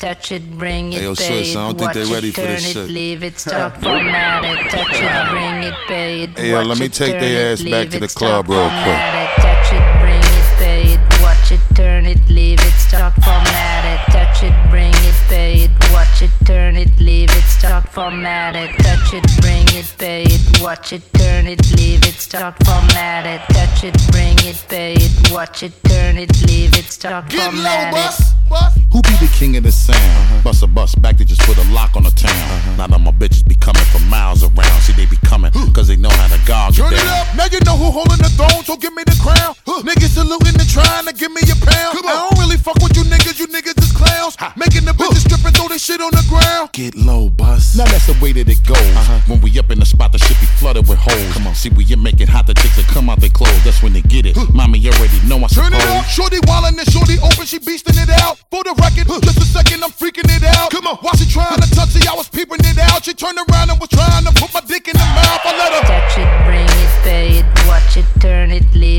Touch it, bring it, Hey, yo, pay sis, it, I don't think watch they ready it, for turn this it, shit. leave it, stop, format it. Touch it, bring it, pay it, Hey, yo, watch let me it, take turn their it, ass back leave to it, the stop, club real quick. format it. Touch it, bring it, pay it, watch it, turn it, leave it, stop, format it. Touch it, bring it, pay it, watch it, turn it, leave it, stop, format it. Touch it, bring it, watch it, turn it, leave it, stop, format it. Touch it, bring it, pay it, watch it, turn it, leave it, stop, Get low, format it. bus, bus. Who be the king of the sound? Uh-huh. Busta Bus back, they just put a lock on the town. Uh-huh. Now that my bitches be coming from miles around. See, they be coming, cause they know how to gog Turn it it down. up, now you know who holding the throne, so give me the crown. Niggas saluting and trying to give me a pound. I don't Now that's the way that it goes. Uh-huh. When we up in the spot, the shit be flooded with holes. Come on. See, we you making hot, the chicks that come out they clothes. That's when they get it. Mommy you already know I Turn it suppose. up, shorty wildin' and shorty open, she beastin' it out. For the record, just a second, I'm freaking it out. Come on, while she trying to touch it, I was peeping it out. She turned around and was trying to put my dick in the mouth. I let her. Touch it, bring it, pay it, watch it, turn it, leave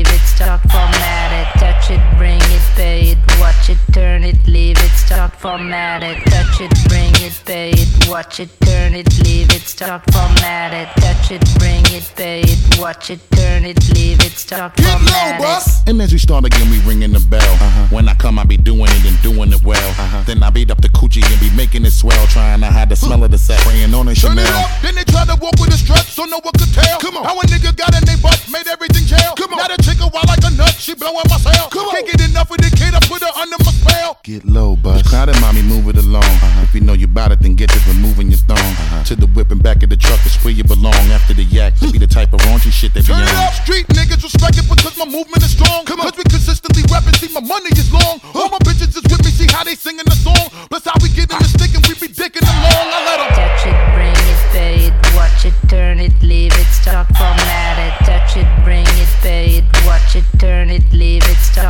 format it. Touch it, bring it, pay it, watch it, turn it, leave it, stop, format it. Touch it, bring it, pay it, watch it, turn it, leave it, stop, Get low, format it. And as we start again, we ringing the bell. Uh-huh. When I come, I be doing it and doing it well. Uh-huh. Then I beat up the coochie and be making it swell. Trying to hide the smell of the sack. Praying on a Turn Chanel. it up, then they try to walk with a strut so no one could tell. Come on. How a nigga got in they butt, made everything jail. Come on. Now the chick a wild like a nut, she blowing my cell. Come on. Can't get enough of the kid, I put her under my spell. Get low, bus. Crowd it, mommy, move it along. Uh-huh. If you know you bout it, then get to removing your thong. Uh-huh. To the whip and back of the truck is where you belong. After the yak, to be the type of raunchy shit be Turn it on. up, street niggas respect it because my movement is strong. Come on. Cause we consistently rapping, see my money is long. All my bitches is with me, see how they singing the song. Plus how we get in the stick and we be dicking along. I let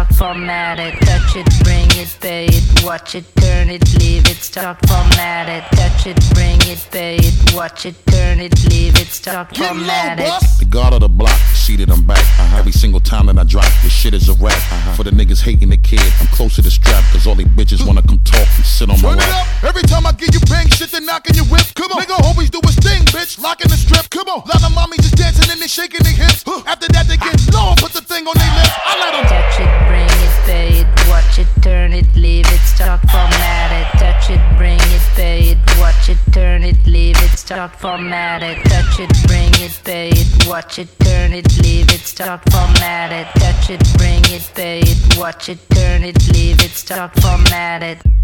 leave it, stop, format it. Touch it, bring it, pay it, watch it, turn it, leave it, stop, format it. Touch it, bring it, pay it, watch it, turn it, leave it, stop, Get low, format it. The guard of the block, see that I'm back. Uh-huh. Every single time that I drop, this shit is a rap. Uh-huh. For the niggas hating the kid, I'm close to the strap. Cause all they bitches wanna come talk and sit on my Turn it lap. up. Every time I give you bang shit, they knocking your whip. Come on. Nigga always do his thing, bitch. Locking the strip. Come on. Lot of mommies just dancing and they shaking their hips. After that, they get low, put the thing on their lips. It, format it. Touch it, bring it, pay it, watch it, turn it, leave it, stop, format it. Touch it, bring it, pay it, watch it, turn it, leave it, stop, format it. Touch it, bring it, pay it, watch it, turn it, leave it, stop, format it.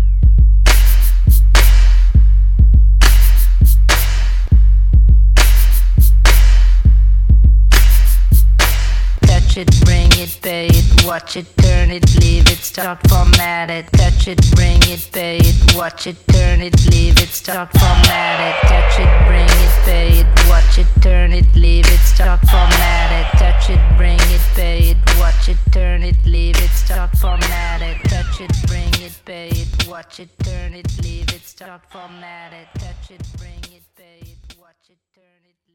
Watch it, turn it, leave it, stop, format it. Touch it, bring it, pay it, watch it, turn it, leave it, stop, format it. Touch it, bring it, pay it, watch it, turn it, leave it, stop, format it. Touch it, bring it, pay it, watch it, turn it, leave it, stop, format it. Touch it, bring it, pay it, watch it, turn it, leave it, stop, format it. Touch it, bring it, pay it, watch it, turn it.